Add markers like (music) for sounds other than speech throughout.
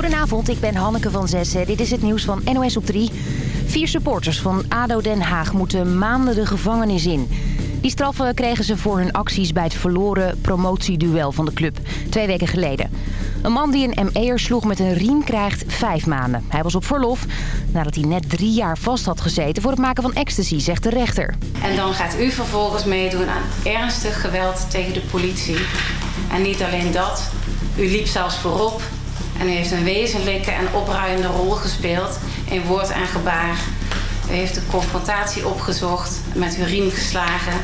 Goedenavond, ik ben Hanneke van Zessen. Dit is het nieuws van NOS op 3. Vier supporters van ADO Den Haag moeten maanden de gevangenis in. Die straffen kregen ze voor hun acties bij het verloren promotieduel van de club. Twee weken geleden. Een man die een ME'er sloeg met een riem krijgt vijf maanden. Hij was op verlof nadat hij net drie jaar vast had gezeten voor het maken van ecstasy, zegt de rechter. En dan gaat u vervolgens meedoen aan ernstig geweld tegen de politie. En niet alleen dat, u liep zelfs voorop en u heeft een wezenlijke en opruiende rol gespeeld in woord en gebaar. U heeft de confrontatie opgezocht, met uw riem geslagen.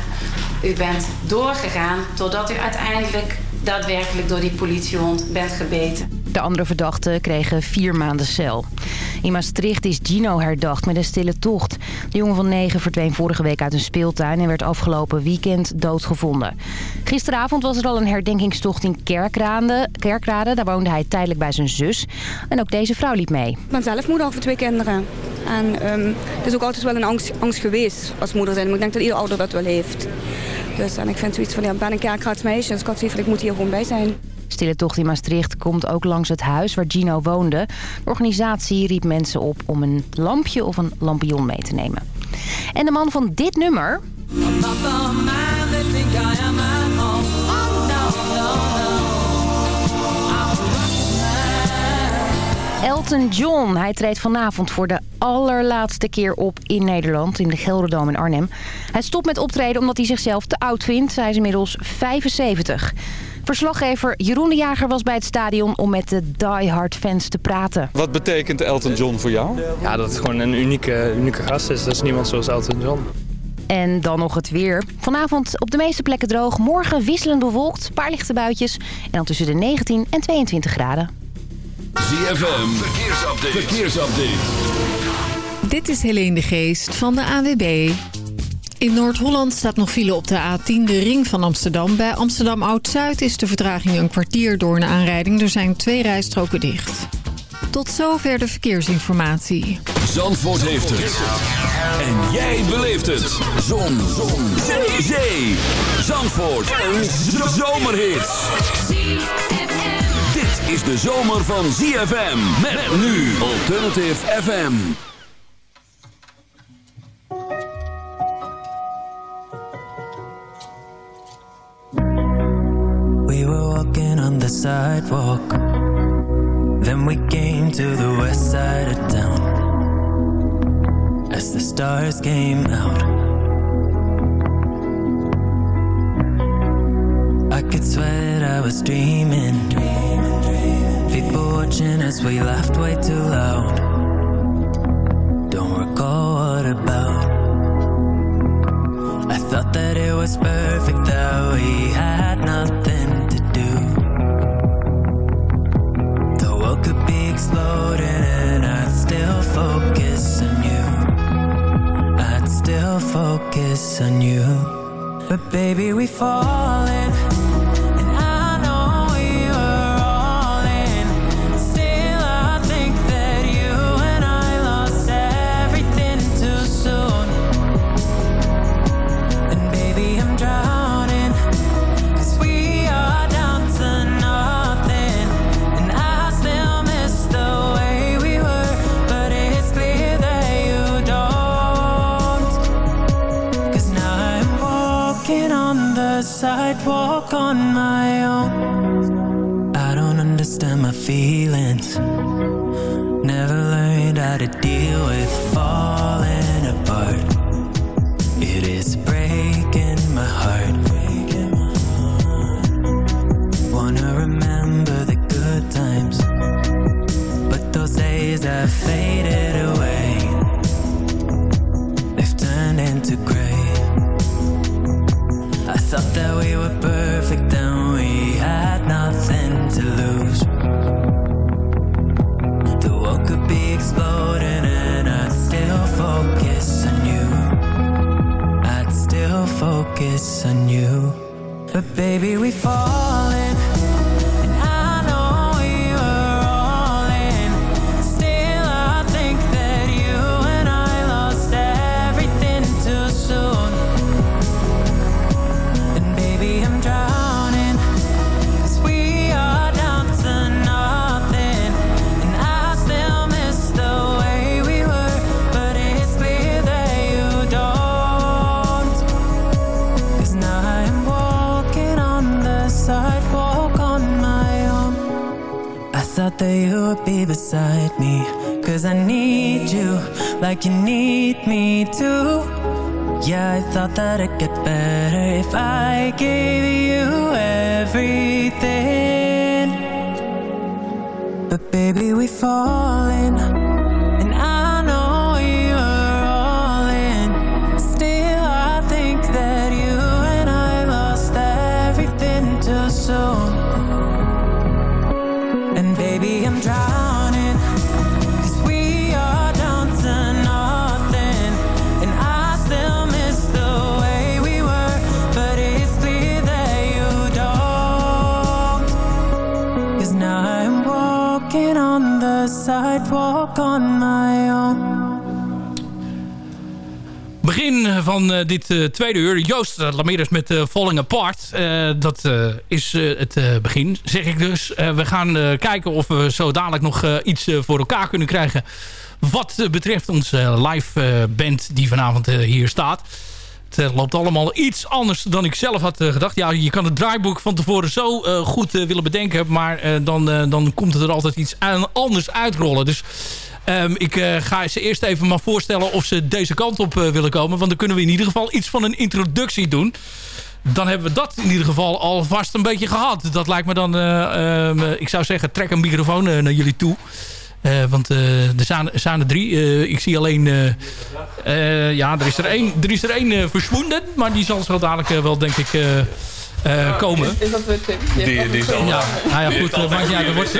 U bent doorgegaan totdat u uiteindelijk daadwerkelijk door die politiehond bent gebeten. De andere verdachten kregen vier maanden cel. In Maastricht is Gino herdacht met een stille tocht. De jongen van negen verdween vorige week uit een speeltuin... en werd afgelopen weekend doodgevonden. Gisteravond was er al een herdenkingstocht in Kerkrade. Kerkrade. Daar woonde hij tijdelijk bij zijn zus. En ook deze vrouw liep mee. Ik ben zelf moeder van twee kinderen. En um, het is ook altijd wel een angst, angst geweest als moeder zijn. Ik denk dat ieder ouder dat wel heeft. Dus en ik vind zoiets van, ja, ben een kerkraads meisje. Dus ik had zoiets van, ik moet hier gewoon bij zijn. Stille Tocht in Maastricht komt ook langs het huis waar Gino woonde. De organisatie riep mensen op om een lampje of een lampion mee te nemen. En de man van dit nummer... Elton John. Hij treedt vanavond voor de allerlaatste keer op in Nederland, in de Gelderdoom in Arnhem. Hij stopt met optreden omdat hij zichzelf te oud vindt. Hij is inmiddels 75. Verslaggever Jeroen de Jager was bij het stadion om met de diehard fans te praten. Wat betekent Elton John voor jou? Ja, dat het gewoon een unieke, unieke gast is. Dat is niemand zoals Elton John. En dan nog het weer. Vanavond op de meeste plekken droog. Morgen wisselend bewolkt, een paar lichte buitjes. En dan tussen de 19 en 22 graden. ZFM, verkeersupdate. verkeersupdate. Dit is Helene de Geest van de AWB. In Noord-Holland staat nog file op de A10, de ring van Amsterdam. Bij Amsterdam Oud-Zuid is de vertraging een kwartier door een aanrijding. Er zijn twee rijstroken dicht. Tot zover de verkeersinformatie. Zandvoort heeft het. En jij beleeft het. Zon. Zon. Zee. Zee. Zandvoort. Een zomerhit. Dit is de zomer van ZFM. Met nu Alternative FM. Sidewalk. Then we came to the west side of town. As the stars came out, I could swear I was dreaming. People watching as we laughed way too loud. Don't recall what about. I thought that it was perfect that we had nothing focus on you. I'd still focus on you. But baby, we falling. Sidewalk on my own. I don't understand my feelings. Never learned how to deal with baby, we falling. That you would be beside me. Cause I need you like you need me to. Yeah, I thought that it'd get better if I gave you everything. But baby, we falling. Begin van eh, dit eh, tweede uur. Joost uh, met eh, Falling Apart. Dat is het begin, zeg ik dus. We gaan kijken of we zo dadelijk nog iets voor elkaar kunnen krijgen. Wat betreft onze live band die vanavond hier staat. Het eh, loopt allemaal iets anders dan ik zelf had eh, gedacht. Ja, je kan het draaiboek van tevoren zo eh, goed willen bedenken. Maar dan, dan komt het er altijd iets anders uitrollen. Dus Ehm, ik eh, ga ze eerst even maar voorstellen of ze deze kant op willen komen. Want dan kunnen we in ieder geval iets van een introductie doen. Dan hebben we dat in ieder geval alvast een beetje gehad. Dat lijkt me dan, eh, ehm, ik zou zeggen, trek een microfoon naar jullie toe. Eh, want eh, er, zijn, er zijn er drie. Eh, ik zie alleen... eh, eh, ja, er is er één, er is er één eh. Maar die zal zo dadelijk wel, denk ik, eh, eh, komen. Is dat weer Tim? Die, die zal Ja, nou ja, goed. uit. er, wordt,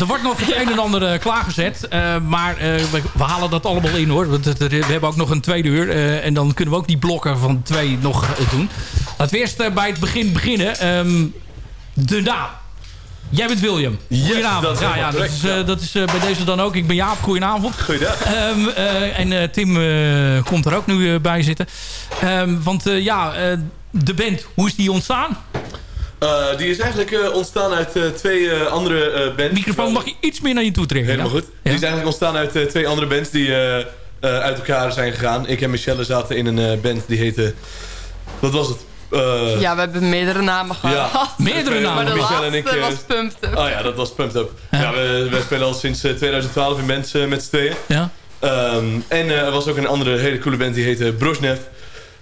er wordt nog het een en ander klaargezet. eh, maar eh, we, we halen dat allemaal in hoor. Want we hebben ook nog een tweede uur. eh, en dan kunnen we ook die blokken van twee nog doen. Laten we eerst bij het begin beginnen. Ehm, de naam. Jij bent William. Goedenavond. dat is ja, ja, dat is, eh, dat is eh, bij deze dan ook. Ik ben Jaap. Goedenavond. Goeiedag. Ehm, eh, en Tim komt er ook nu bij zitten. Ehm, want ja, de band, hoe is die ontstaan? Die is eigenlijk ontstaan uit twee andere bands. Microfoon mag je iets meer naar je toe trekken. Helemaal ja? goed. Die is eigenlijk ontstaan uit twee andere bands die uit elkaar zijn gegaan. Ik en Michelle zaten in een band die heette... Wat was het? Eh, Ja, we hebben meerdere namen gehad. Ja. (laughs) Meerdere namen. Maar de laatste en ik, eh, was Pumped Up. Oh ja, dat was Pumped Up. Ja, we, we spelen al sinds eh, 2012 in bands eh, met z'n tweeën. Ja. Ehm, en eh, er was ook een andere hele coole band die heette Brosnev.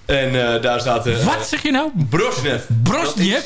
En eh, daar zaten... eh, Wat zeg je nou? Brosnev. Brosniev?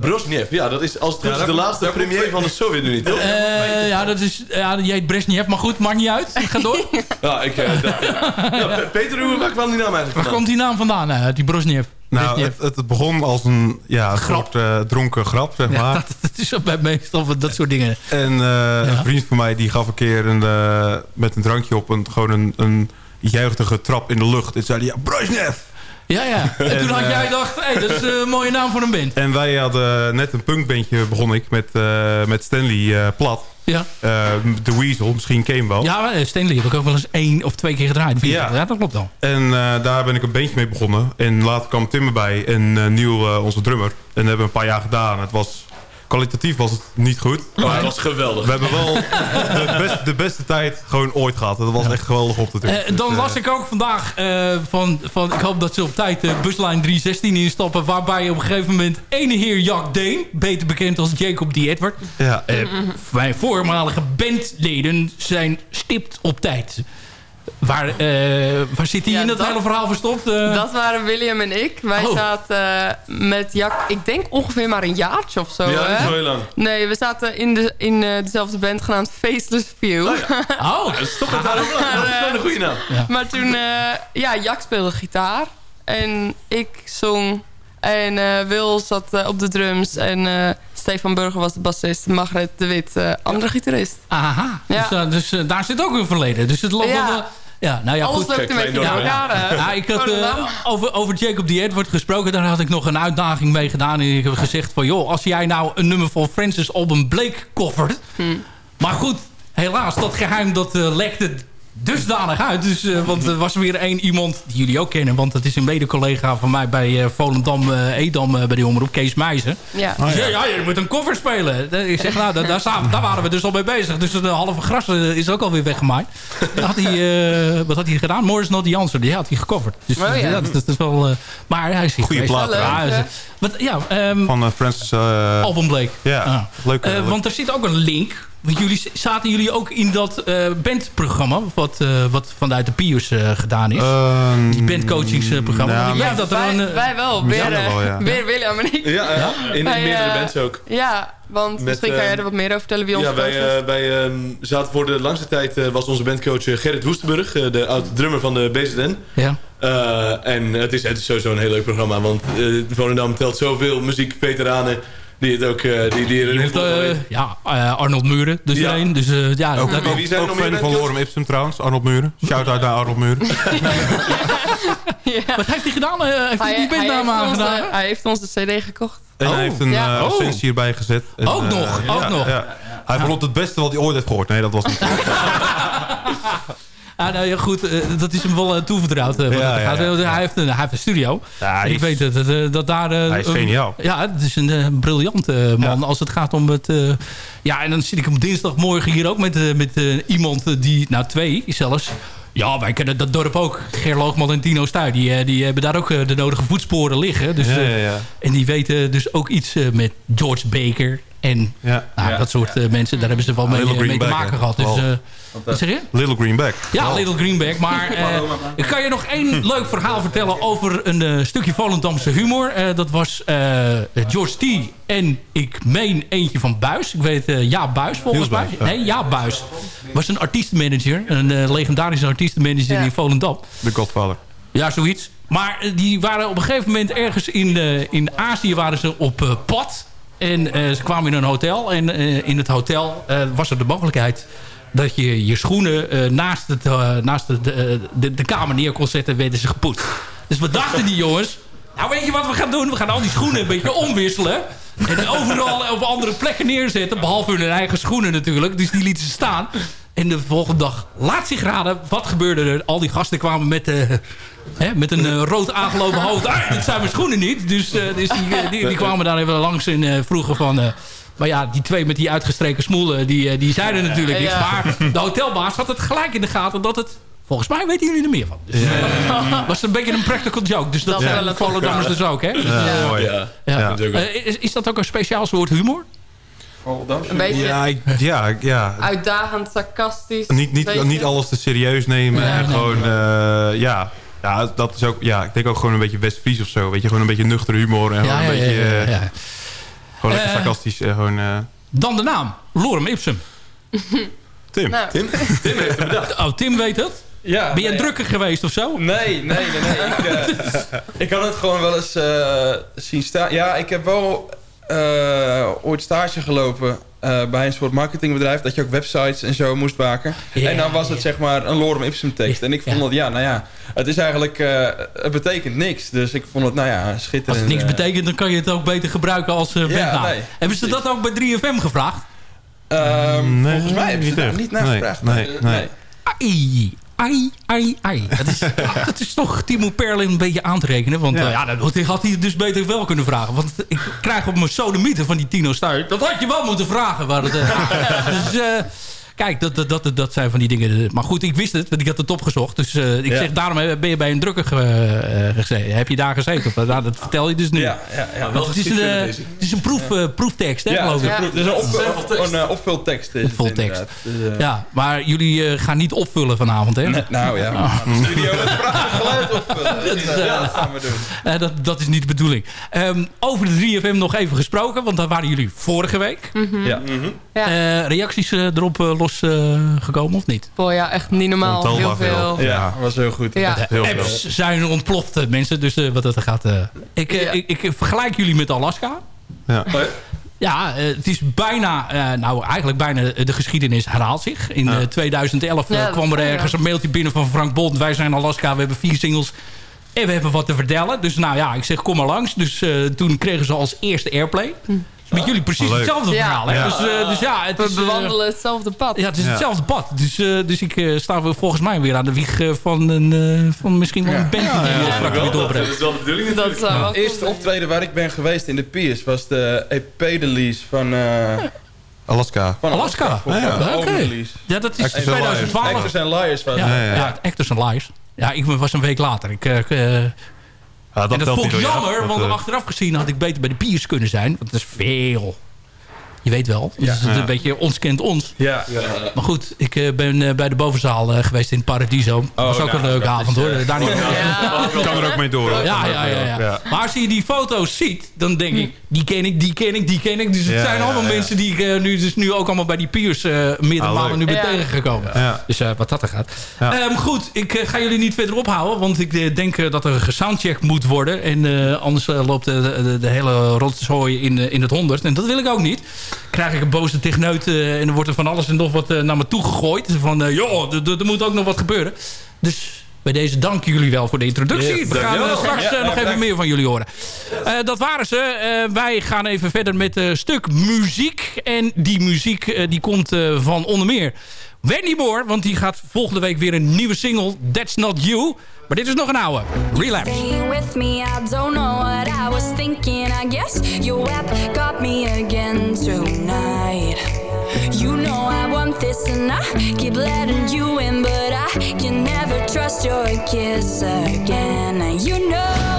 Brosnev, ja, dat is als het goed is de laatste premier van de Sovjet-Unie, toch? Eh, ja, dat is, ja, jij heet Brezhnev, maar goed, maakt niet uit. Ga door. (laughs) Ja, ik... eh, dat, ja, Pe- Peter, hoe, waar kwam die naam eigenlijk Waar vandaan? komt die naam vandaan, eh, die Brezhnev? Nou, Brezhnev. het, het begon als een, ja, een Grap. soort eh, dronken grap, zeg Ja, maar. dat, (laughs) dat is ook bij meestal van dat soort dingen. En eh, een vriend van mij die gaf een keer een, eh, met een drankje op een, gewoon een, een juichtige trap in de lucht. En zei hij, ja, Brezhnev! Ja, ja. (laughs) En, En, toen had eh, jij gedacht, hé, dat is eh, een mooie naam voor een band. En wij hadden net een punkbandje begon ik met, eh, met Stanley eh, Plat. Ja, Eh, de Weasel, misschien wel. ja eh, Stanley heb ik ook wel eens één of twee keer gedraaid. Ja. dat klopt wel. En eh, daar ben ik een bandje mee begonnen. En later kwam Tim erbij en eh Nieuw, eh, onze drummer. En dat hebben we een paar jaar gedaan. Het was, kwalitatief was het niet goed. Oh, dat was geweldig. We hebben wel de, best- de beste tijd gewoon ooit gehad. Dat was echt geweldig op te doen. Eh, dan Dus, las eh, ik ook vandaag eh, van, van... Ik hoop dat ze op tijd de buslijn 316 instappen... waarbij op een gegeven moment ene heer Jack Deen... beter bekend als Jacob D. Edward... Ja, eh, mijn voormalige bandleden zijn stipt op tijd. Waar, eh, waar zit hij Ja, in dat, dat- hele verhaal verstopt? eh? Dat waren William en ik. Wij Oh. zaten eh, met Jak, ik denk ongeveer maar een jaartje of zo. Ja, dat is hè? wel heel lang. Nee, we zaten in, de, in eh, dezelfde band genaamd Faceless View. Oh, Stop met haar ook lang. Dat is wel een goede naam. Maar toen, eh, ja, Jak speelde gitaar. En ik zong. En eh, Wil zat op de drums. En eh, Stefan Burger was de bassist. Margret de Wit, eh, andere gitarist. aha. Ja. Dus, dus daar zit ook een verleden. Dus het loopt Ja. wel... Ja, nou ja, Alles goed. loopt een kijk, beetje klein door dorp, elkaar. hè? Ja, ik had eh, over, over Jacob D. Edward gesproken. Daar had ik nog een uitdaging mee gedaan. En ik heb gezegd van... joh, als jij nou een nummer van Francis Alban Blake covert... Hm. Maar goed, helaas, dat geheim dat eh, lekte dusdanig uit. Dus, eh, want er was weer één iemand die jullie ook kennen. Want dat is een mede-collega van mij bij eh, Volendam, eh, Edam eh, bij de omroep, Kees Meijzen. Ja. Die zei, ja, je moet een cover spelen. Ik zeg, nou, daar, daar, staan- daar waren we dus al mee bezig. Dus een halve gras is ook alweer weggemaaid. Had hij, eh, wat had hij gedaan? Morris Not the Answer. Die had hij gecoverd. Dus Oh, ja. ja, dat, dat is wel... eh, maar hij is hier Goeie plaat, Ja, wat, ja, ehm, Van Francis... eh, album Blake. Ja, Ah. leuk. Eh, leuk. want er zit ook een link. Want jullie zaten jullie ook in dat eh, bandprogramma. Wat, eh, wat vanuit de Pius eh, gedaan is. Ehm, die bandcoachingsprogramma. nou, ja, dat er wij, een, wij wel. Ja, Weer, wel, ja. (laughs) weer William en ik. Ja, ja. in, Wij, meerdere bands ook. Ja, want misschien kan jij er wat meer over vertellen wie ons Ja, wij, eh, ehm, zaten voor de langste tijd... eh, was onze bandcoach Gerrit Woestenburg, eh, de oud-drummer van de BZN. ja. Eh, en het is, het is sowieso een heel leuk programma, want eh Volendam telt zoveel muziekveteranen... die het ook... eh, die, die er een van eh, ja, eh, Arnold Muren. Dus Ja. één. Dus ja, Ook, dat, Wie- ook, wie zijn ook fan van? Lorem Ipsum trouwens, Arnold Muren. Shout-out naar Arnold Muren. (laughs) Wat heeft hij gedaan? Eh, heeft hij, die bandnaam heeft aangedaan? hij heeft onze cd gekocht. En Oh. hij heeft een Ja. Oh. hierbij gezet. En, Ook nog, ook nog. ja. Hij vond het het beste wat hij ooit heeft gehoord. Nee, dat was niet. (laughs) Ah, nou ja, goed, eh, dat is hem wel eh, toevertrouwd. wat Ja. Hij, heeft een, hij heeft een studio. Ik is- weet dat, dat, daar... Hij is geniaal. Ja, het is een briljante man als het gaat om het... ja, en dan zit ik op dinsdagmorgen hier ook met, met iemand die... Nou, twee zelfs. Ja, wij kennen dat dorp ook. Ger Loogman en Tino Stuy. Die, die hebben daar ook de nodige voetsporen liggen. Dus, Ja, ja, ja. En die weten dus ook iets met George Baker. En Ja. nou, Ja. dat soort eh, mensen. Daar hebben ze wel mee, eh, mee te maken gehad. Dus, eh, wat zeg je? Little Greenback. Ja, Little Greenback. Maar (laughs) eh, ik kan je nog één (laughs) leuk verhaal vertellen over een eh, stukje Volendamse humor. Eh, dat was eh, George T. En ik meen eentje van Buis. Ik weet eh Ja Buis volgens mij. Nee, Ja Buis. Was een artiestenmanager. Een legendarische artiestenmanager Ja. in Volendam. De Godfather. Ja, zoiets. Maar die waren op een gegeven moment ergens in, in Azië waren ze op pad. En eh, ze kwamen in een hotel. En eh, in het hotel eh, was er de mogelijkheid dat je je schoenen naast, het, naast de, de, de, kamer neer kon zetten. werden ze gepoetst. Dus wat dachten die jongens? Nou, weet je wat we gaan doen? We gaan al die schoenen een beetje omwisselen. En overal op andere plekken neerzetten. Behalve hun eigen schoenen natuurlijk. Dus die lieten ze staan. En de volgende dag, laat zich raden, wat gebeurde er? Al die gasten kwamen met, eh, hè, met een eh, rood aangelopen hoofd. Ah, dit zijn mijn schoenen niet. Dus, eh, dus die, die, die kwamen daar even langs en eh, vroegen van... eh, maar ja, die twee met die uitgestreken smoelen, die, die zeiden natuurlijk niks. Ja. Maar de hotelbaas had het gelijk in de gaten dat het... Volgens mij weten jullie er meer van. Dus, was een beetje een practical joke. Dus dat, zijn een Volendammers dus ook, hè? Ja, mooi. Ja, ja. is, is dat ook een speciaal soort humor? Een beetje Ja, ik- ja, ja. uitdagend, sarcastisch. Niet, niet, niet alles te serieus nemen. Ja, en nee. gewoon, eh, ja. Ja, dat is ook, ja, ik denk ook gewoon een beetje West-Fries of zo. Weet je, gewoon een beetje nuchtere humor. En gewoon een beetje, ja, eh, ja. gewoon lekker Eh, sarcastisch. eh, gewoon, Dan de naam. Lorem Ipsum. (laughs) Tim. Nou, Tim? Tim heeft het bedacht. Oh, Tim weet het. Ja, Ben je nee, drukker geweest of zo? Nee, nee, nee. nee. ik, eh, (laughs) ik had het gewoon wel eens eh, zien staan. Ja, ik heb wel eh, ooit stage gelopen eh, bij een soort marketingbedrijf... dat je ook websites en zo moest maken. En dan was het zeg maar een lorem ipsum tekst. En ik vond dat, ja, nou ja... Het is eigenlijk... eh, het betekent niks. Dus ik vond het, nou ja, schitterend. Als het niks betekent, dan kan je het ook beter gebruiken als uh, nee, Hebben ze dat ook bij 3FM gevraagd? Ehm, Nee, volgens mij hebben ze daar echt. niet naar Nee, gevraagd. nee, nee. Ai, ai, ai, ai. Dat is, (laughs) dat is toch Timo Perlin een beetje aan te rekenen. Want Ja. ja, dat had hij dus beter wel kunnen vragen. Want ik krijg op mijn sodemieten van die Tino Stuy. Dat had je wel moeten vragen. Waar het, eh, (laughs) dus eh, kijk, dat, dat, dat, dat zijn van die dingen. Maar goed, ik wist het, want ik had het opgezocht. Dus eh, ik Ja. zeg, daarom ben je bij een drukker ge- eh, gezeten. Heb je daar gezeten? Of, nou, dat vertel je dus nu. Ja, ja, ja. Want het is een, eh, het is een proef, eh, proeftekst, hè, Ja, geloof ik. Ja. het is een, op, een opvultekst. is Opvultekst. inderdaad. Dus, Ja, maar jullie eh, gaan niet opvullen vanavond, hè? nee, nou ja, (laughs) de studio met prachtig geluid opvullen. (laughs) Dat, is, dat gaan we doen. (laughs) Dat, dat is niet de bedoeling. Ehm, over de 3FM nog even gesproken, want daar waren jullie vorige week. Ja. Ja. Eh, reacties eh, erop eh, losgekomen of niet? boy, ja, echt niet normaal. Heel veel. veel. Ja, was heel goed. Ja. De Heel apps zijn ontploft, eh, mensen. Dus eh, wat dat gaat... eh, ik, Ja. ik, ik vergelijk jullie met Alaska. Ja. Ja, eh, het is bijna, eh, nou eigenlijk bijna de geschiedenis herhaalt zich. In eh, 2011 eh, Ja, dat kwam er ergens een mailtje binnen van Frank Bond. Wij zijn Alaska, we hebben vier singles. En we hebben wat te vertellen. Dus nou ja, ik zeg kom maar langs. Dus eh, toen kregen ze als eerste airplay. Hm. Met jullie precies Leuk. hetzelfde Ja. verhaal. Hè? Ja. Dus, eh, dus ja, het We is, eh, bewandelen hetzelfde pad. ja, het is Ja. hetzelfde pad. Dus, eh, dus ik eh, sta volgens mij weer aan de wieg van, een, eh, van misschien wel een band die Ja, heel ja, strak wel, weer dat, doorbreekt. dat is wel de bedoeling Dat zou eerste optreden waar ik ben geweest in de Piers was de EP-release van, eh, Alaska. van Alaska. Alaska. Ja, oké. dat is Actors and 2012. Actors and Liars was Ja. Ja, ja. ja, Actors and Liars. Ja, ik was een week later. Ik, eh, Ja, en dat vond ik jammer, Dat, want eh, achteraf gezien had ik beter bij de Piers kunnen zijn. Want dat is veel. Je weet wel. Dus het is Ja. een beetje ons kent ons. Ja. Maar goed, ik eh, ben eh, bij de bovenzaal eh, geweest in Paradiso. Dat was ook nou, een leuke avond hoor. eh, Daar niet Ik kan er ook mee door. ja, ja, ja, ja. Ja. Maar als je die foto's ziet, dan denk ik... die ken ik, die ken ik, die ken ik. Dus het Ja, zijn allemaal ja. mensen die ik nu, dus nu ook allemaal bij die peers eh meerdere Ah, nu ben Ja. tegengekomen. Ja. Dus eh, wat dat er gaat. Ja. Ehm, goed, ik ga jullie niet verder ophouden. Want ik denk dat er gesoundcheck moet worden. En eh, anders loopt de, de, de hele rotzooi in, in het honderd. En dat wil ik ook niet. Krijg ik een boze techneut eh, en dan wordt er van alles en nog wat eh, naar me toe gegooid. Van, eh, joh, er- moet ook nog wat gebeuren. Dus bij deze dank jullie wel voor de introductie. Yes, We gaan dankjewel. straks Ja, nog even meer van jullie horen. Dat waren ze. Wij gaan even verder met een stuk muziek. En die muziek die komt van onder meer Wendy Moore. Want die gaat volgende week weer een nieuwe single. That's Not You. Maar dit is nog een oude. Relapse. With me, I don't know what I was thinking. I guess your web got me again tonight. You know I want this and I keep letting you in, but I can never trust your kiss again. You know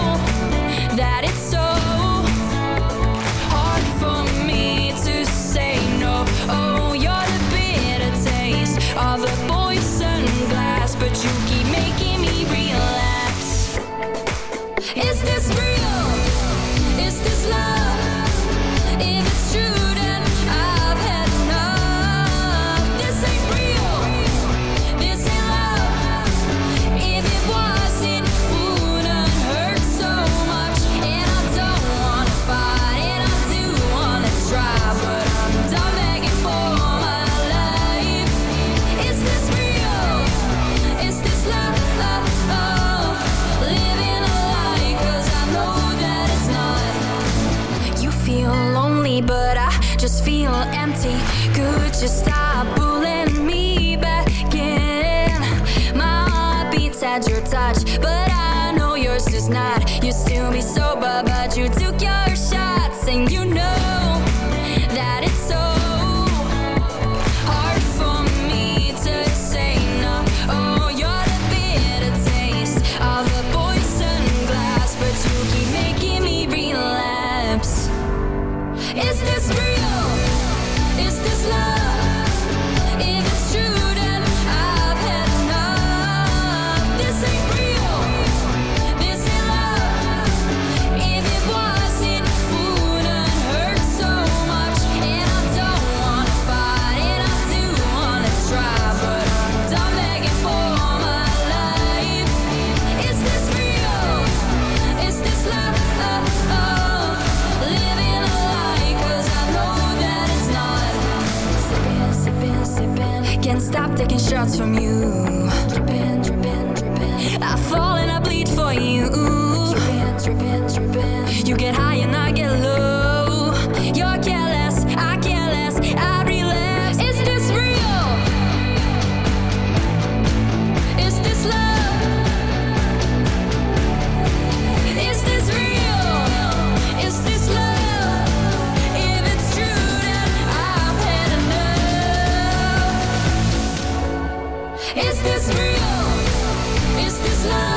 love?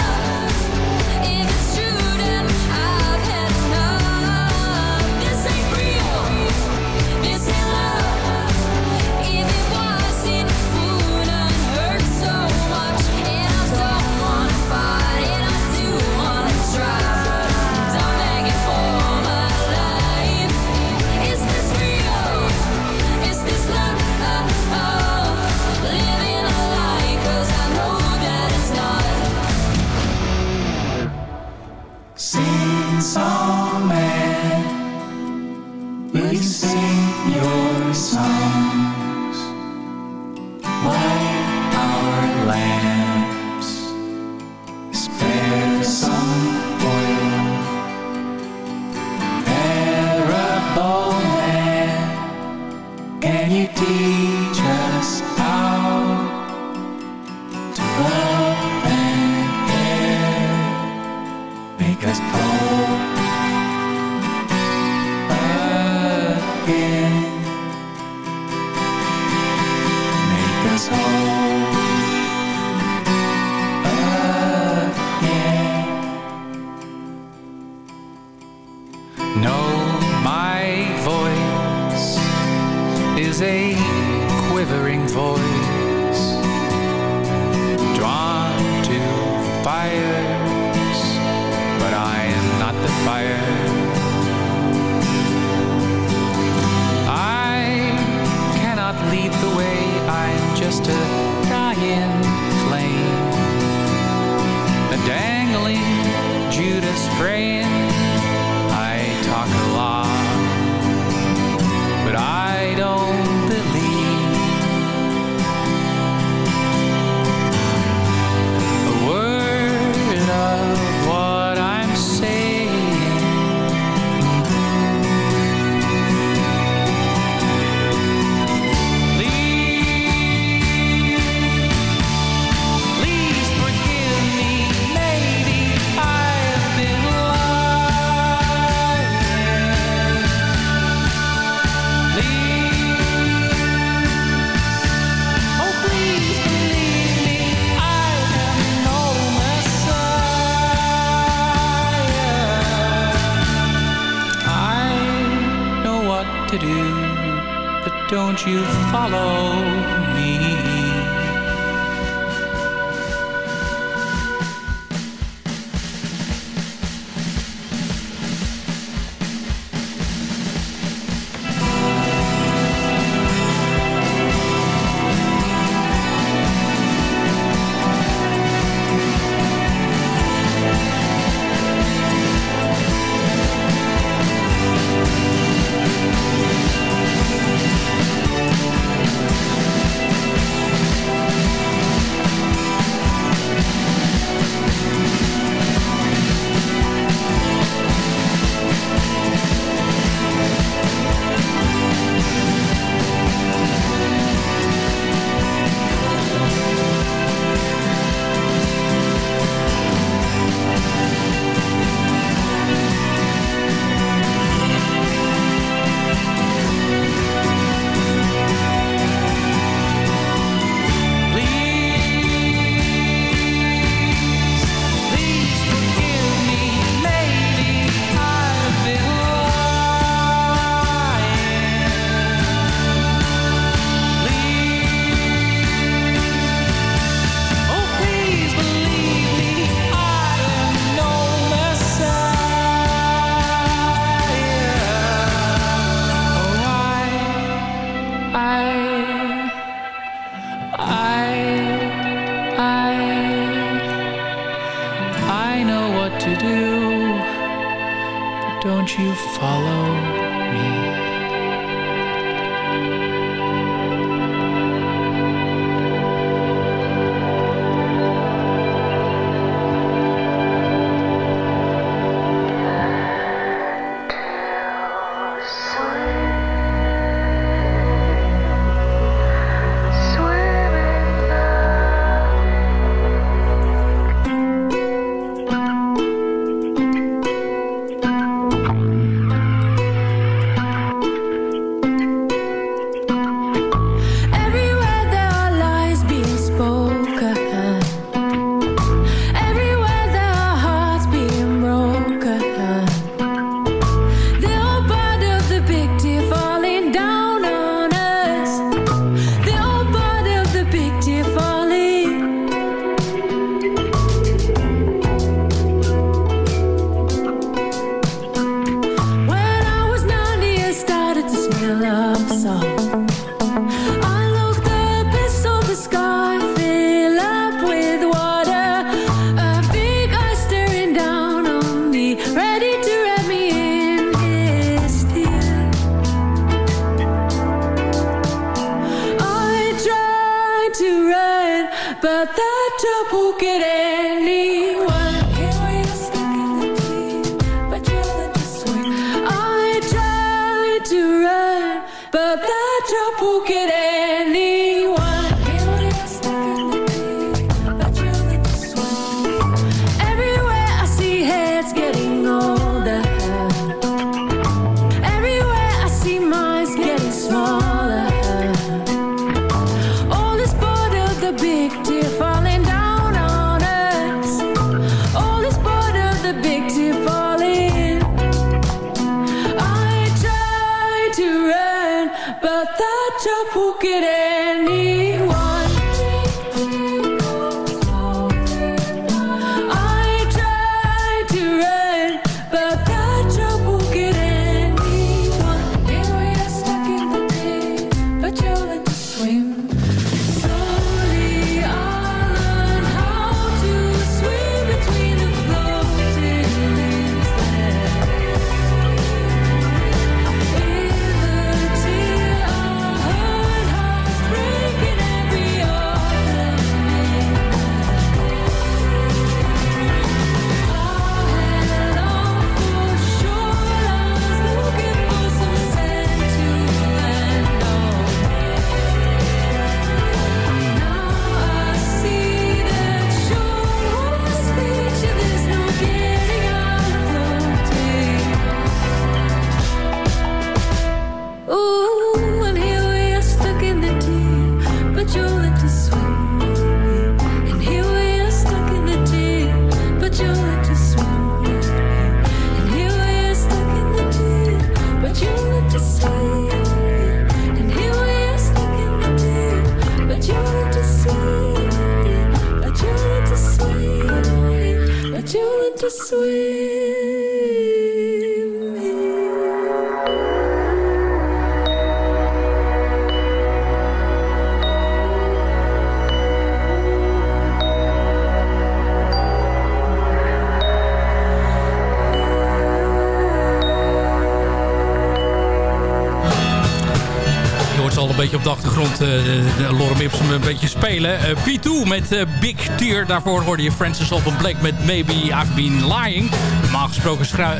De, de Lorem Ipsum een beetje spelen. Eh, P2 met eh, Big Tear. Daarvoor hoorde je Francis Alban Blake met Maybe I've Been Lying. Normaal gesproken eh,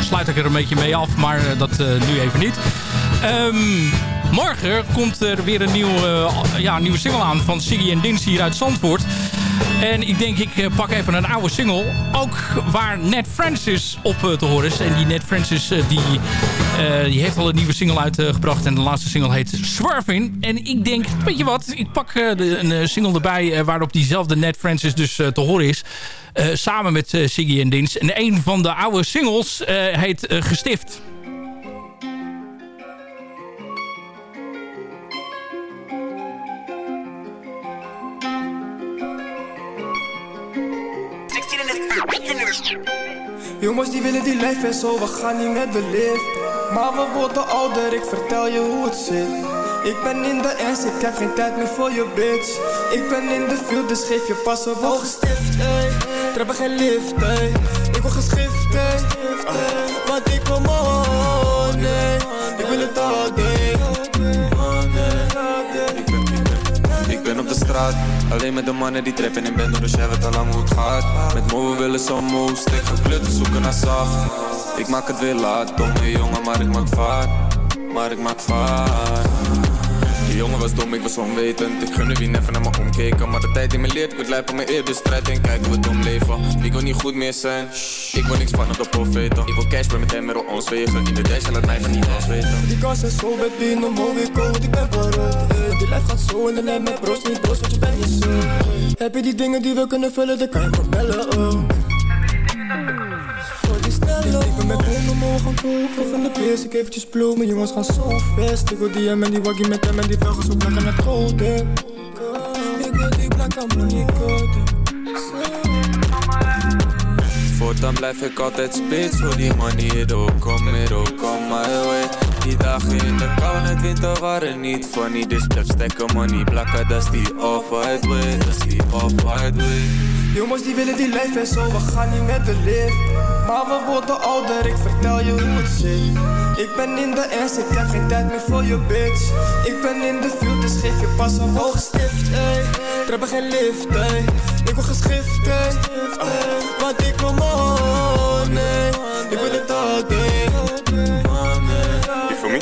sluit ik er een beetje mee af, maar dat nu even niet. Ehm, morgen komt er weer een nieuwe, eh, ja, nieuwe single aan van Siggy en Dins hier uit Zandvoort. En ik denk, ik eh, pak even een oude single. Ook waar Ned Francis op eh, te horen is. En die Ned Francis eh, die, die heeft al een nieuwe single uitgebracht. en de laatste single heet Swerving. En ik denk, weet je wat, ik pak een single erbij... waarop diezelfde Ned Francis dus te horen is. Samen met Siggy en Dins. En een van de oude singles heet Gestift. Jongens die willen die lijf en zo, we gaan niet met de lift. Maar we worden ouder, ik vertel je hoe het zit. Ik ben in de ernst, ik heb geen tijd meer voor je bitch. Ik ben in de field, dus geef je pas een wel gestift, ey. Treppen geen lift, ey. Ik wil geschift, ey. Want ik money alleen met de mannen die trappen in ben door dus jij weet al lang hoe het gaat. Met mo, we willen zo'n moest, ik ga klutten zoeken naar zacht. Ik maak het weer laat, domme jongen, maar ik maak vaart. Maar ik maak vaart. Die jongen was dom, ik was onwetend. Ik gunde wie never naar me omkeken. Maar de tijd die me leert, ik moet lijpen mijn eerder strijd en kijken we dom leven. Ik wil niet goed meer zijn, ik wil niks van op de profeten. Ik wil cash bij hem, maar op ons wegen. In de dash het mij van niet eens weten. Die kans is zo more weer want ik ben eh. Die lijf gaat zo in de net met bros, niet bros, want je bent niet zo. Heb je die dingen die we kunnen vullen, dan kan je me bellen ook Voor die snelle Ik ben met honden mogen koken van de peers, ik eventjes bloemen Jongens gaan zo vast, ik wil die hem en die waggie met hem en die velgen zo plak aan het golden Ik wil die plak aan money golden Voortaan blijf ik altijd spits voor die it all come, it all come my way Die dagen in de kou, net winter waren niet funny Dus blijf stekken money, blakken, dat is die off-white way Dat die off-white way Jongens die willen die lijf en zo, we gaan niet met de lift. Maar we worden ouder, ik vertel je hoe het zit. Ik ben in de ernst, ik heb geen tijd meer voor je bitch. Ik ben in de field, dus geef je pas een hoge stift, ey. Treppen geen lift, ey. Ik wil geschift, ey. Want ik wil money Ik wil het me?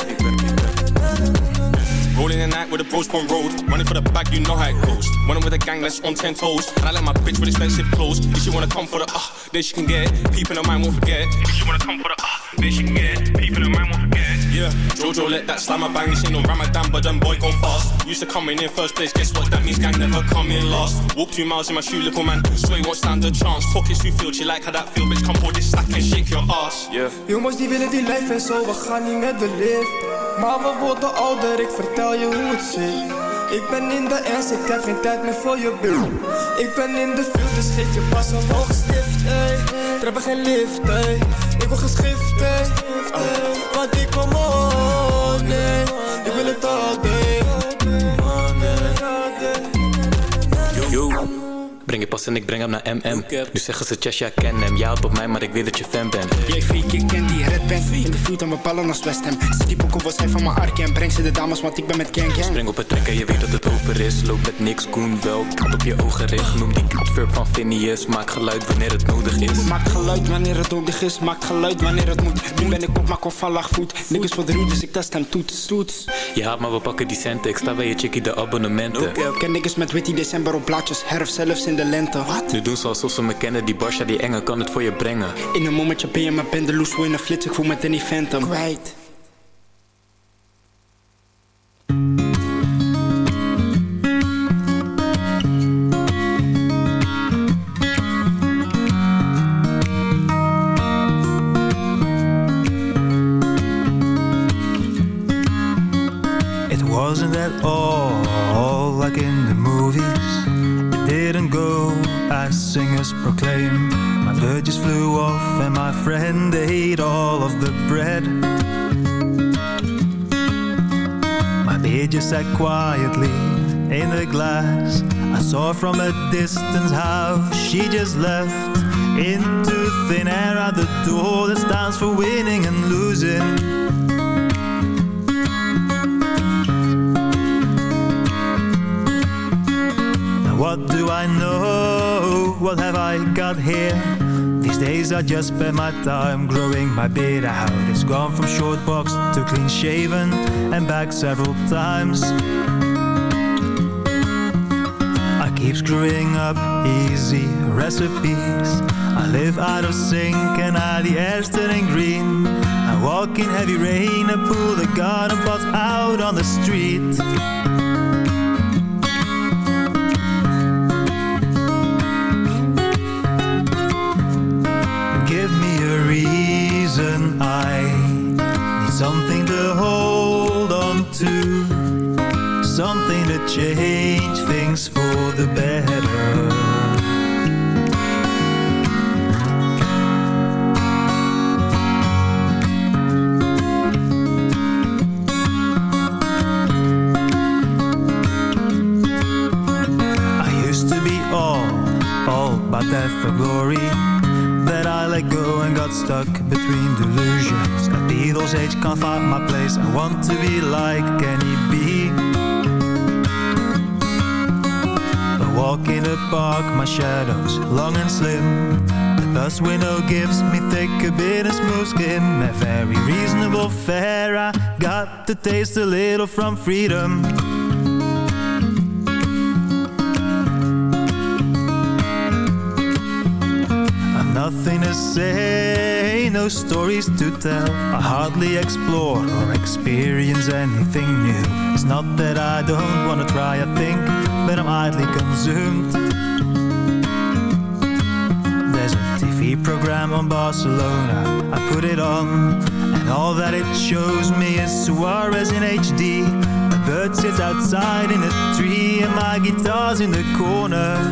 Rolling the night with a bros on road. Running for the bag, you know how it goes. Running with a gang that's on ten toes. And I like my bitch with expensive clothes. If she wanna come for the ah, then she can get it. People in her mind won't forget. If she wanna come for the ah, then she can get it. People in her mind won't forget. Yeah, Jojo let that slammer bang. This ain't no Ramadan, but them boy go fast. Used to come in in first place. Guess what? That means gang never come in last. Walk two miles in my shoe, little man. Sway won't stand a chance. Pockets too filled. She like how that feel, bitch. Come board this stack and shake your ass. Yeah. Jongens die willen die lijf en zo, we gaan niet met de lift Maar we worden ouder, ik vertel je hoe het zit Ik ben in de ernst, ik heb geen tijd meer voor je bill Ik ben in de field, dus geef je pas een hoge stift, ey Treppen geen lift, ey Ik wil geschift, ey Ah, Want ik money Ik breng je pas en ik breng hem naar MM Nu zeggen ze Cheshire ken hem. Houdt op mij, maar ik weet dat je fan bent. Jij freak, ik ken die red band In de vloed aan mijn ballen als West Ham. Zet die pokoe was hij van mijn ark En breng ze de dames, want ik ben met gang gang Spring op het trek en je weet dat het over is. Loop met niks, koen wel, kat op je ogen richt Noem die verb van Phineas. Maak geluid wanneer het nodig is. Maakt geluid wanneer het nodig is. Maakt geluid wanneer het moet. Nu ben ik op, van laag voet. Niggas wat ruw, dus ik test hem toets. Toets. Haat maar we pakken die centen. Ik sta bij je chickie de abonnementen. Ken niggas met witty december op plaatjes Herfst zelfs in de lente. Wat? Nu doen ze alsof ze me kennen. Die Barsha die enge kan het voor je brengen. In een momentje ben je mijn pendeloes Voor in een flits, ik voel me Danny Phantom. Kwijt. It wasn't at all go as singers proclaim. My bird just flew off and my friend ate all of the bread. My just sat quietly in the glass. I saw from a distance how she just left into thin air at the door that stands for what do I know? What have I got here? These days I just spend my time growing my beard out. It's gone from short box to clean shaven and back several times. I keep screwing up easy recipes. I live out of sync and now the air's turning green. I walk in heavy rain and pull the garden pots out on the street. Something to change things for the better. I used to be all, all about that for glory That I let go and got stuck between delusions. At Beatles age can't find my place. I want to be like Kenny B walk in the park, my shadow's long and slim. The bus window gives me thick a bit of smooth skin. A very reasonable fare I got to taste a little from freedom. I've nothing to say, stories to tell. I hardly explore or experience anything new. It's not that I don't want to try, I think, but I'm idly consumed. There's a TV program on Barcelona, I put it on, and all that it shows me is Suarez in HD. A bird sits outside in a tree, and my guitar's in the corner.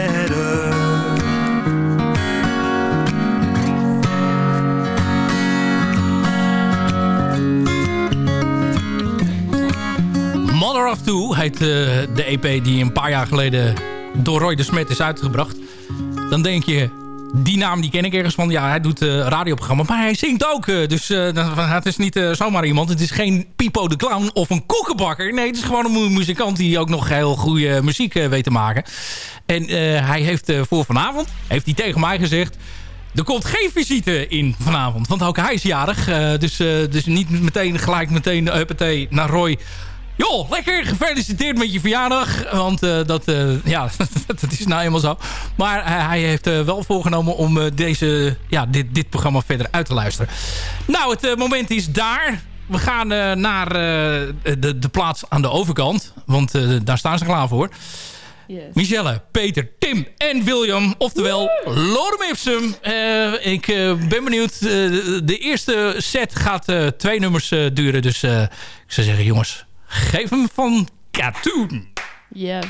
Two heet eh, de EP die een paar jaar geleden door Roy de Smet is uitgebracht. Dan denk je, die naam die ken ik ergens van. Ja, hij doet uh, radioprogramma, maar hij zingt ook. eh, dus het is niet zomaar iemand. Het is geen Pipo de Clown of een koekenbakker. Nee, het is gewoon een mu- muzikant die ook nog heel goede muziek weet te maken. En hij heeft voor vanavond, heeft hij tegen mij gezegd... Er komt geen visite in vanavond, want ook hij is jarig. dus, dus niet meteen gelijk meteen naar Roy... Joh, lekker gefeliciteerd met je verjaardag. Want eh, dat, eh, ja, (laughs) dat is nou eenmaal zo. Maar hij, hij heeft eh, wel voorgenomen om eh, deze, ja, dit, dit programma verder uit te luisteren. Nou, het eh, moment is daar. We gaan eh, naar eh, de, de plaats aan de overkant. Want eh, daar staan ze klaar voor. Michelle, Peter, Tim en William. Oftewel Lorem Ipsum. Eh, ik eh, ben benieuwd. Eh, de, de eerste set gaat eh, twee nummers eh, duren. Dus eh, ik zou zeggen, jongens, geef hem van Katoen. Yes.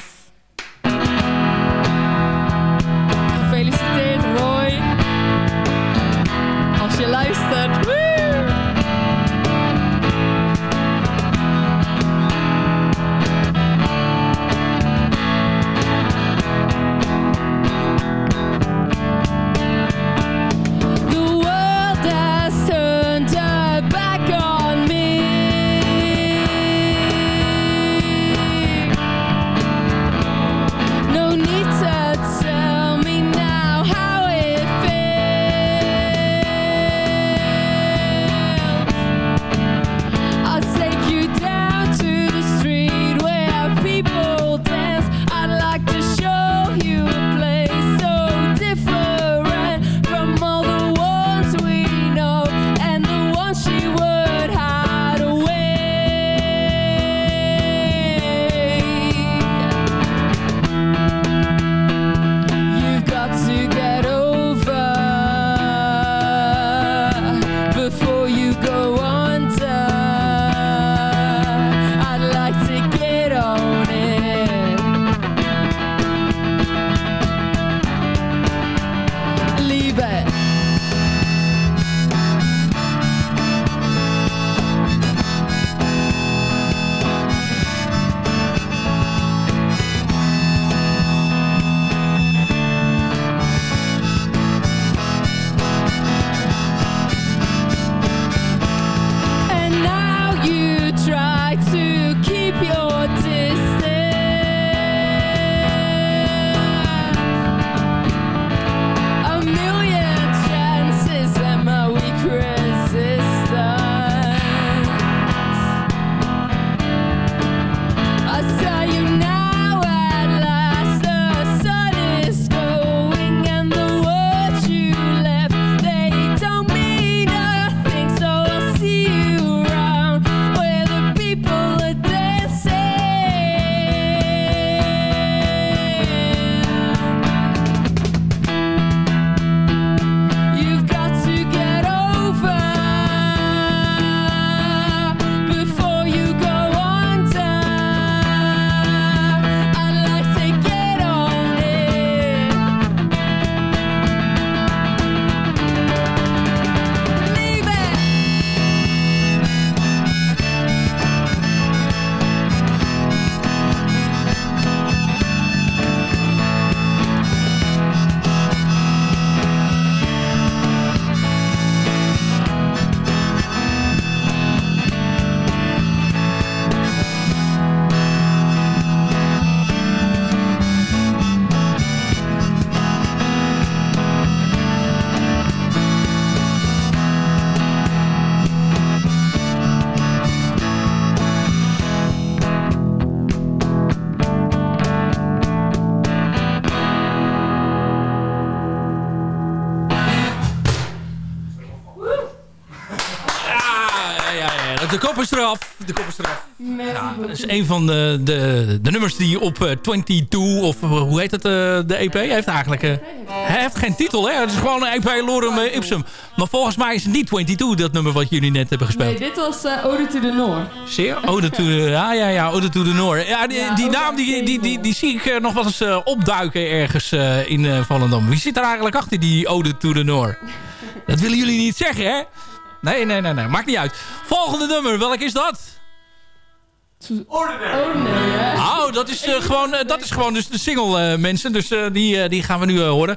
principio. Een van de, de, de nummers die op eh, 22, of eh, hoe heet het, eh, de EP, heeft eigenlijk... eh, hij heeft geen titel, hè? Het is gewoon een EP Lorem eh, Ipsum. Maar volgens mij is het niet 22, dat nummer wat jullie net hebben gespeeld. Nee, dit was eh, Ode to the Noord. Zeer? Ode to the, ja, ja, ja, Ode to the Noord. Ja, die, die naam die, die, die, die zie ik eh, nog wel eens eh, opduiken ergens eh, in eh, Volendam. Wie zit er eigenlijk achter die Ode to the Noord? Dat willen jullie niet zeggen, hè? Nee, nee, nee, nee. Maakt niet uit. Volgende nummer, welk is dat? Ordinary. Oh, dat is, eh, gewoon, eh, dat is gewoon dus de single, eh, mensen. Dus eh, die, die gaan we nu horen.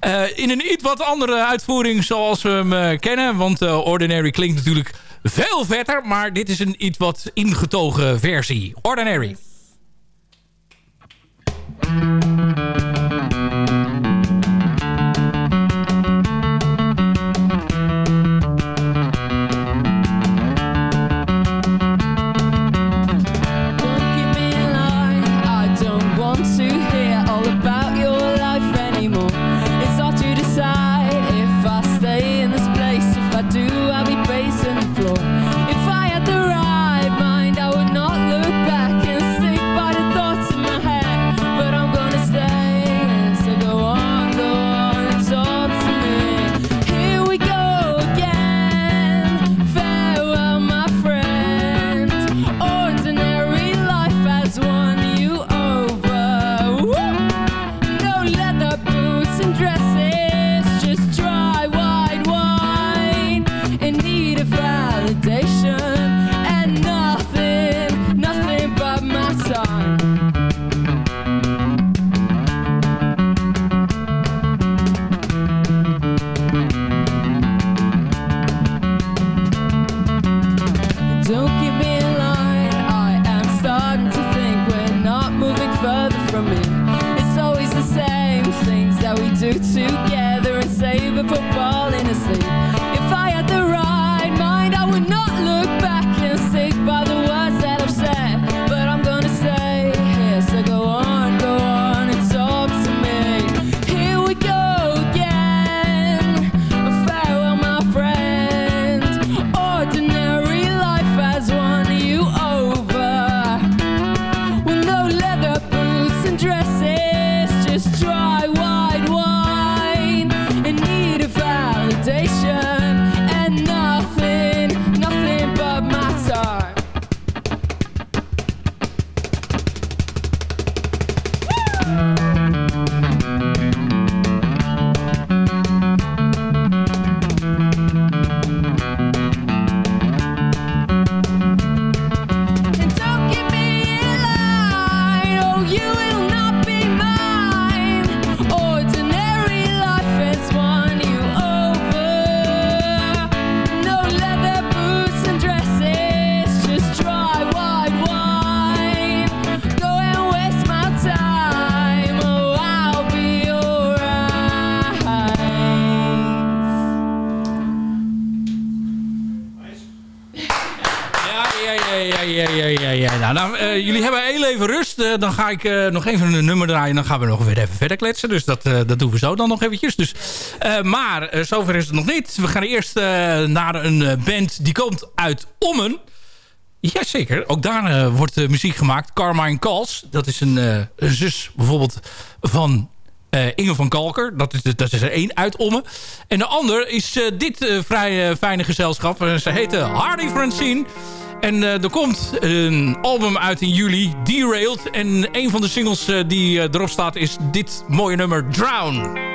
Eh, in een iets wat andere uitvoering zoals we hem eh, kennen. Want eh, Ordinary klinkt natuurlijk veel vetter. Maar dit is een iets wat ingetogen versie. Ordinary. From it. It's always the same things that we do together and save it for falling asleep. Ga ik eh, nog even een nummer draaien. Dan gaan we nog weer even verder kletsen. Dus dat, eh, dat doen we zo dan nog eventjes. Dus, eh, maar zover is het nog niet. We gaan eerst naar een band die komt uit Ommen. Jazeker, ook daar wordt muziek gemaakt. Carmine Calls. Dat is een, zus bijvoorbeeld van Inge van Kalker. Dat is, dat is er één uit Ommen. En de ander is dit vrij fijne gezelschap. Ze heette Hardy Francine. En eh, er komt een album uit in juli, Derailed. En een van de singles eh, die eh, erop staat is dit mooie nummer Drown.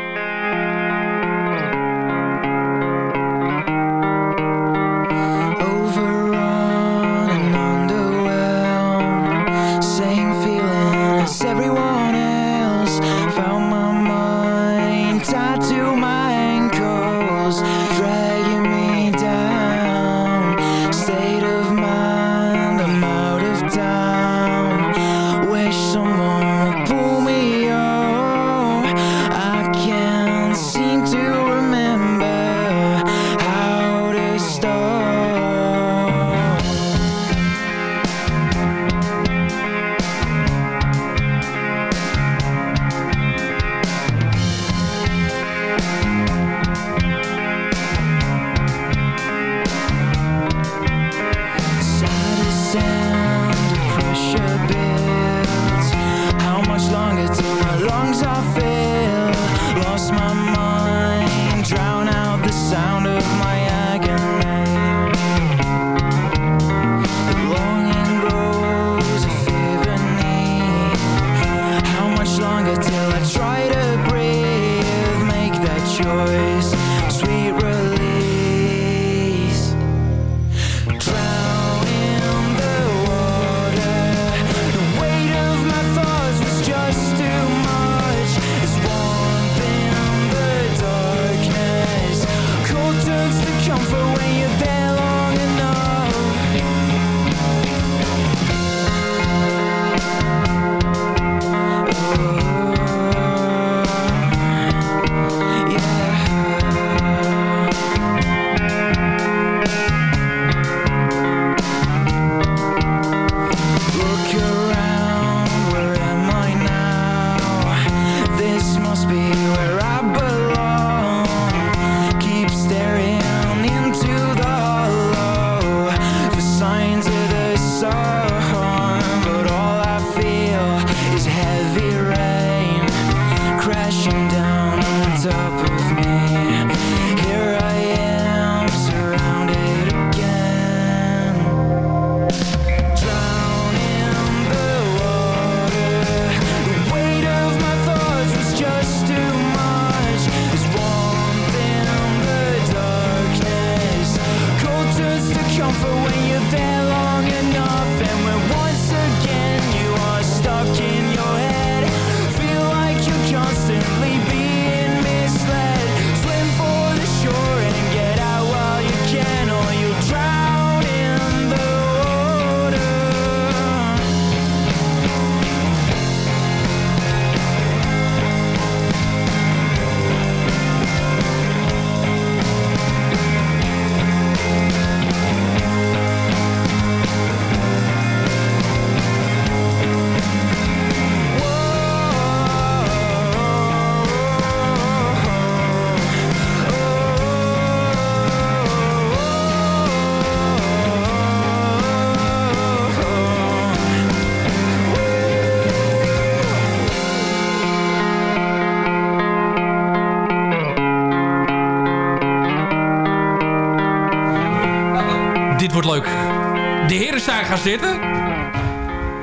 Heren zijn gaan zitten.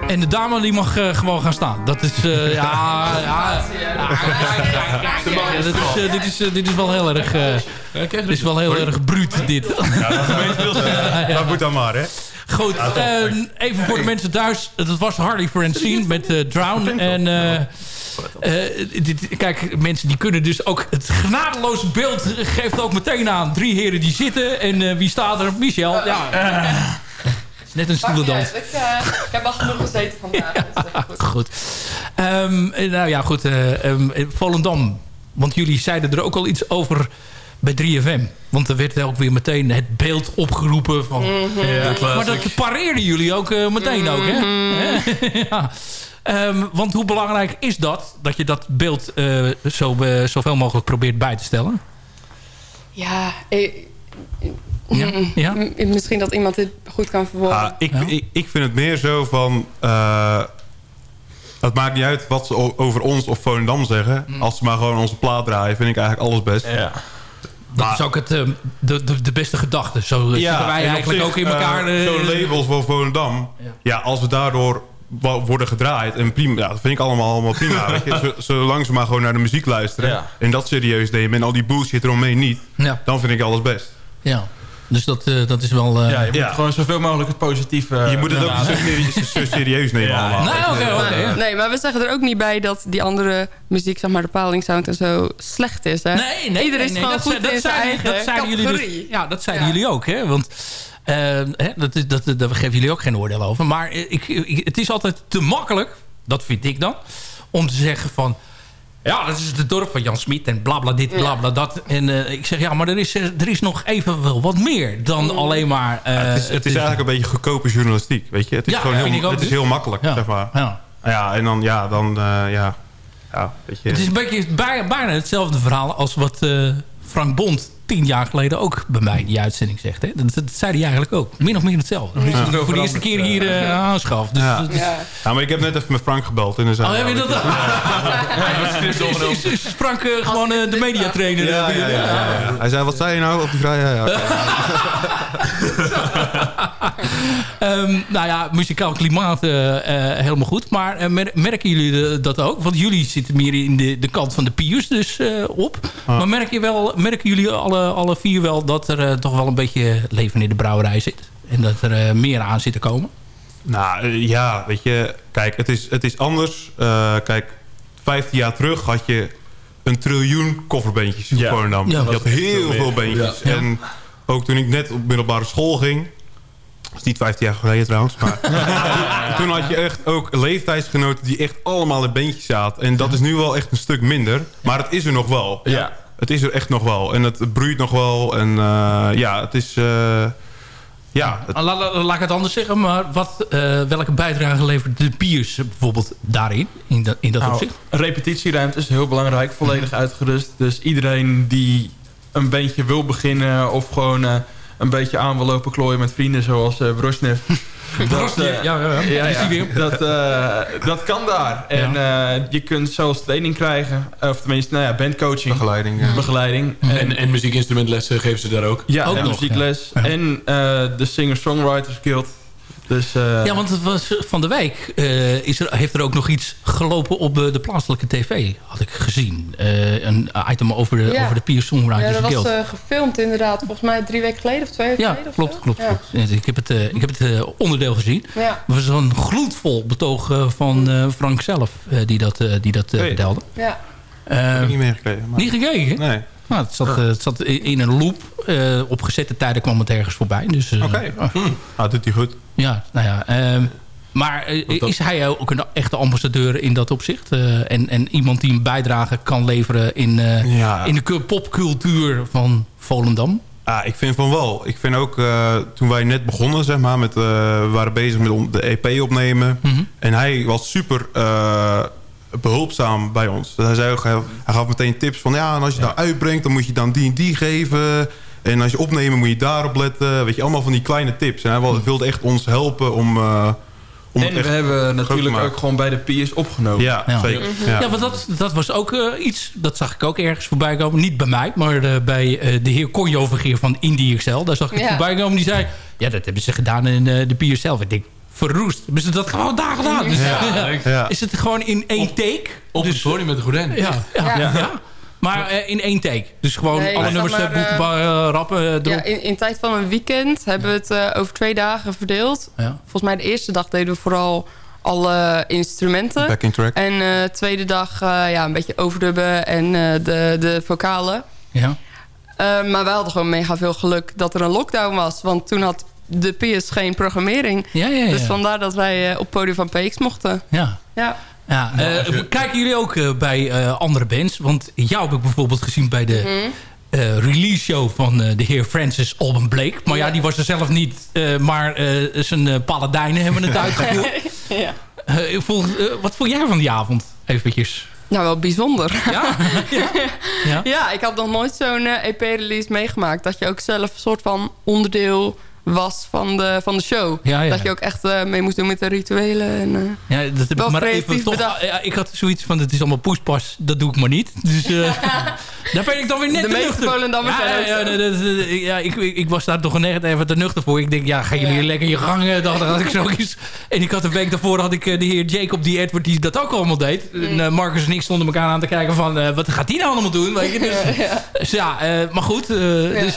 En de dame die mag eh, gewoon gaan staan. Dat is, eh, (laughs) ja, ja, ja, ja, dit is, eh, dit, is, dit is wel heel erg, eh, dit is wel heel erg bruut, dit. Ja, de. (laughs) Dat moet dan maar, hè. Goed, eh, even voor de mensen thuis. Dat was Harley Francine met eh, Drown. En dit, kijk, mensen die kunnen dus ook... Het genadeloze beeld geeft ook meteen aan. Drie heren die zitten. En eh, wie staat er? Michel. Ja, eh, is net een stoelendans. Ik, eh, ik heb al genoeg gezeten vandaag. dus goed. Goed. Ehm, eh, nou ja, goed. eh, ehm, eh, Volendam. Want jullie zeiden er ook al iets over bij 3FM. Want er werd ook weer meteen het beeld opgeroepen van... Mhm. Ja, maar dat pareerden jullie ook eh, meteen ook, hè? (laughs) ja. Ehm, want hoe belangrijk is dat? Dat je dat beeld eh, zo, eh, zoveel mogelijk probeert bij te stellen? Ja, eh, Ja, mm, ja. m- misschien dat iemand dit goed kan verwoorden. Ah, ik, ik, ik vind het meer zo van... eh, het maakt niet uit wat ze over ons of Volendam zeggen. Mm. Als ze maar gewoon onze plaat draaien, vind ik eigenlijk alles best. Ja. Dat is ook het, ehm, de, de, de beste gedachte. Zo zitten wij eigenlijk zich, ook in elkaar. Zo'n label voor Volendam. Ja. als we daardoor worden gedraaid. En prima, ja, dat vind ik allemaal, allemaal prima. (laughs) weet je. Zolang ze maar gewoon naar de muziek luisteren. Ja. En dat serieus nemen. En al die bullshit eromheen niet. Ja. Dan vind ik alles best. Ja, dus dat, eh, dat is wel... eh, Ja, je moet Ja. gewoon zoveel mogelijk het positieve... je moet het ook zo serieus, zo serieus nemen Ja, allemaal. Nou, oké, oké. Nee, maar we zeggen er ook niet bij dat die andere muziek, zeg maar de palingsound en zo, slecht is. Hè? Nee, nee, Iedereen nee, is nee, gewoon dat, goed dat in zijn zeiden- eigen dat zeiden jullie categorie. dus, Ja, dat zeiden Ja. jullie ook, hè? Want hè, dat, is- dat, dat, daar geven jullie ook geen oordeel over. Maar ik, ik- het is altijd te makkelijk, dat vind ik dan, om te zeggen van... Ja, dat is het dorp van Jan Smit en blabla dit, blabla dat. En eh, ik zeg, ja, maar er is, eh, er is nog even wel wat meer dan alleen maar... eh, Ja, het, is, het is eigenlijk een beetje goedkope journalistiek, weet je. Het is, Ja, gewoon vind ik heel, ook het is heel makkelijk, Ja. zeg maar. Ja. Ja, en dan, ja, dan, eh, ja, ja, weet je. Het is een beetje bijna, bijna hetzelfde verhaal als wat eh, Frank Bond tien jaar geleden ook bij mij die uitzending zegt. Hè? Dat, dat zei hij eigenlijk ook. Min of meer hetzelfde. Ja. Voor de eerste keer hier eh aanschaf. Dus, Ja. maar ik heb net even met Frank gebeld. En dan zei Oh, hij, heb je ja, dat? Is, is, is Frank eh, gewoon eh, de mediatrainer? Ja, ja, ja, ja, ja. Hij zei, wat zei je nou op die vrije? Ja, ja. (laughs) Ehm, nou ja, muzikaal klimaat helemaal goed. Maar mer- merken jullie dat ook? Want jullie zitten meer in de, de kant van de piers dus eh, op. Ah. Maar merk je wel, merken jullie alle, alle vier wel dat er eh, toch wel een beetje leven in de brouwerij zit? En dat er eh, meer aan zit te komen? Nou, eh, ja, weet je. Kijk, het is, het is anders. Eh, kijk, 15 jaar terug had je een triljoen kofferbeentjes in Ja. Volendam. Ja, je dat had heel veel beentjes. Ja. En ook toen ik net op middelbare school ging... Dat is niet 15 jaar geleden trouwens. Maar (laughs) toen had je echt ook leeftijdsgenoten die echt allemaal in beentjes zaten. En dat is nu wel echt een stuk minder. Maar het is er nog wel. Ja. Het is er echt nog wel. En het broeit nog wel. En eh, ja, het is... eh, ja, het- laat ik het anders zeggen, maar wat, eh, welke bijdrage levert de piers bijvoorbeeld daarin? In dat, in dat Nou, opzicht? repetitieruimte is heel belangrijk, volledig uitgerust. Dus iedereen die een beetje wil beginnen of gewoon eh, een beetje aan wil lopen klooien met vrienden zoals eh Brosnev. (laughs) Brosnev, eh, ja, ja, ja. Dat, eh, dat kan daar. En eh, je kunt zelfs training krijgen. Of tenminste, nou ja, bandcoaching. Begeleiding, ja. Begeleiding. En, en muziekinstrumentlessen geven ze daar ook? Ja, Ook en nog, muziekles. En eh, de Singer-Songwriters Guild. Dus, eh, Ja, want het was van de week eh, is er, heeft er ook nog iets gelopen op eh, de plaatselijke tv, had ik gezien. Eh, een item over de, Ja. over de Pier Ja, Songwriters dat was Guild. eh, gefilmd inderdaad. Volgens mij drie weken geleden of twee weken ja, geleden. of klopt, zo. klopt. Ja. klopt. Ja, Ik heb het, eh, ik heb het eh, onderdeel gezien. Ja. Er was zo'n gloedvol betoog van eh, Frank zelf eh, die dat, eh, die dat eh, Hey. vertelde. Ja. Heb ik niet meegekregen. maar- niet gekeken? Nee. Nou, het, zat, eh, het zat in een loop. Eh, op gezette tijden kwam het ergens voorbij. Dus, eh, Oké. Hm. Ah, doet hij goed. Ja, nou ja. ehm, maar is hij ook een echte ambassadeur in dat opzicht? En, en iemand die een bijdrage kan leveren in, Ja. in de popcultuur van Volendam? Ah, ik vind van wel. Ik vind ook, toen wij net begonnen, zeg maar, met, we waren bezig met de EP opnemen. Mhm. En hij was super behulpzaam bij ons. Dus hij, zei ook, hij, gaf meteen tips van, ja, en als je nou uitbrengt, dan moet je dan die en die geven. En als je opnemen, moet je daarop letten. Weet je, allemaal van die kleine tips. En hij Mhm. wil- wilde echt ons helpen om... eh, om en we hebben natuurlijk ook gewoon bij de peers opgenomen. Ja, Ja. zeker. Ja, Ja. want dat, dat was ook eh, iets, dat zag ik ook ergens voorbij komen. Niet bij mij, maar eh, bij eh, de heer Conjo Vergeer van Indie XL. Daar zag ik het voorbij komen. Die zei, Ja, dat hebben ze gedaan in eh, de pier zelf. Ik denk, verroest. Hebben ze dat gewoon daar gedaan? Dus, Ja, (laughs) ja. leuk. Ja. Is het gewoon in één take? Op het podium met de gordijn. Ja, ja, Ja. ja. Maar eh, in één take. Dus gewoon Nee, alle nummers maar, eh, rappen erop. Ja, in, in tijd van een weekend hebben we het eh, over twee dagen verdeeld. Ja. Volgens mij de eerste dag deden we vooral alle instrumenten. Backing track. En eh, de tweede dag eh, ja, een beetje overdubben en eh, de, de vocalen. Ja. Eh, maar we hadden gewoon mega veel geluk dat er een lockdown was. Want toen had de PS geen programmering. Ja, ja, ja. Dus vandaar dat wij eh, op het podium van PX mochten. Ja. Ja. Ja, eh, kijken jullie ook eh, bij eh, andere bands? Want jou heb ik bijvoorbeeld gezien bij de Mhm. eh, release show van eh, de heer Francis Alban Blake. Maar ja, die was er zelf niet. eh, maar eh, zijn eh, paladijnen hebben het (laughs) uitgevoerd. ja. Eh, voel- eh, wat vond jij van die avond? Eventjes. Nou, wel bijzonder. Ja? (laughs) ja. Ja, ik had nog nooit zo'n eh, EP-release meegemaakt. Dat je ook zelf een soort van onderdeel was van de, van de show. Ja, ja. Dat je ook echt eh, mee moest doen met de rituelen. En, eh, Ja, dat heb ik maar even toch. Ja, ik had zoiets van: het is allemaal poespas, dat doe ik maar niet. Dus eh, (laughs) daar ben ik dan weer net De te nuchter. Ja, ja, ja, zo. ik, ik, ik was daar toch net even te nuchter voor. Ik denk, ja, gaan jullie lekker je gang? dacht, had ik zoiets. En ik had een week daarvoor had ik de heer Jacob die Edward die dat ook allemaal deed. En, eh, Marcus en ik stonden elkaar aan te kijken van, wat gaat die nou allemaal doen? Weet je? (laughs) Dus, dus ja, maar goed. Dus.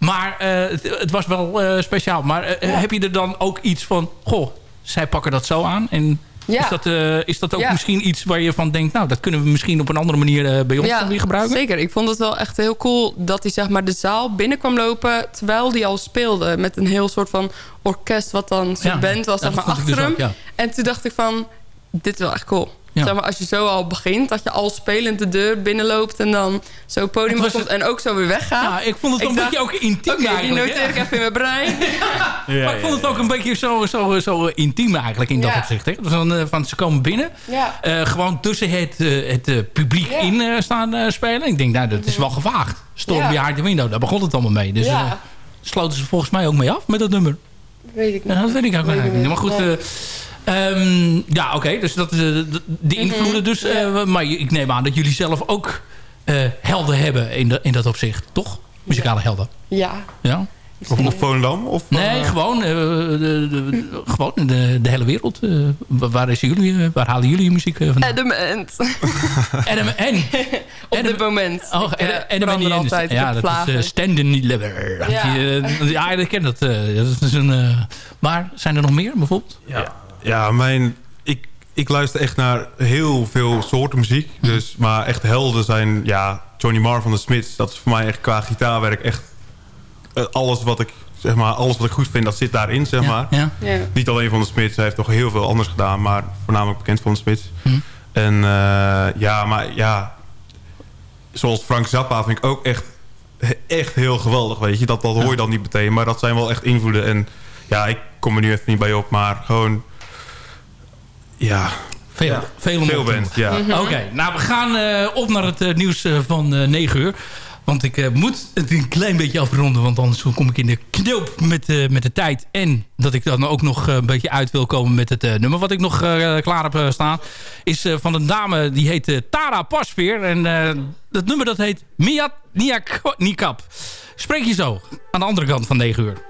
Maar eh, het, het was wel eh, speciaal. Maar eh, heb je er dan ook iets van... Goh, zij pakken dat zo aan. En Ja. is, dat, is dat ook Ja. misschien iets waar je van denkt... nou, dat kunnen we misschien op een andere manier bij ons dan weer gebruiken? Zeker. Ik vond het wel echt heel cool dat hij zeg maar, de zaal binnen kwam lopen... terwijl hij al speelde met een heel soort van orkest... wat dan zijn Ja, band was ja, zeg maar, ik achter dus hem. ook, ja. En toen dacht ik van, dit is wel echt cool. Ja. Zeg maar, als je zo al begint, dat je al spelend de deur binnenloopt... en dan zo het podium Het komt en ook zo weer weggaat. Ja, ik vond het een beetje ook intiem Oké, die eigenlijk, noteer hè? ik even in mijn brein. (laughs) maar ik vond het ook een beetje zo, zo, zo intiem eigenlijk in dat Ja. opzicht. Hè? Van, eh, van, ze komen binnen. Ja. eh, gewoon tussen het, eh, het publiek in eh, staan eh, spelen. Ik denk, nou, dat is wel gevaagd. Storm Ja. behind the window, daar begon het allemaal mee. Dus Ja. eh, sloten ze volgens mij ook mee af met dat nummer. Weet ik niet. Ja, dat weet ik ook ik niet. Maar goed, Nee. Eh, ehm, ja, oké. dus dat is eh, de, de Mhm. invloeden dus. eh, maar ik neem aan dat jullie zelf ook eh, helden hebben in, de, in dat opzicht. Toch? Muzikale helden. Ja. Ja? Of nog Volendam? Of, Nee, gewoon, eh, de, de, gewoon de, de hele wereld. eh, waar, is jullie, waar halen jullie je muziek eh, vandaan? Edement. Adam (laughs) en (laughs) Op dit moment. Oh, Ik, Adam en verander altijd. Ik Ja, dat is uh, Stand Liver. Ja. Ja. ja, ik ken dat. eh, dat is een, eh, maar zijn er nog meer bijvoorbeeld? Ja, ja mijn, ik, ik luister echt naar heel veel soorten muziek. Dus, maar echt helden zijn ja, Johnny Marr van de Smiths. Dat is voor mij echt qua gitaarwerk echt eh, alles wat ik zeg maar alles wat ik goed vind, dat zit daarin, zeg maar. Ja. Ja. Niet alleen van de Smiths, hij heeft toch heel veel anders gedaan, maar voornamelijk bekend van de Smiths. Hm. En eh, ja, maar ja, zoals Frank Zappa vind ik ook echt, echt heel geweldig, weet je. Dat, dat hoor je dan niet meteen, maar dat zijn wel echt invloeden. En ja, ik kom er nu even niet bij op, maar gewoon, ja... Veel, ja, veel, bent, ja. Oké, nou we gaan eh, op naar het eh, nieuws eh, van eh 9 uur. Want ik moet het een klein beetje afronden. Want anders kom ik in de knoop met, met de tijd. En dat ik dan ook nog een beetje uit wil komen met het nummer wat ik nog klaar heb staan. Is van een dame die heet Tara Pasveer. En dat nummer dat heet Miat Niak Nikap. Spreek je zo aan de andere kant van 9 uur.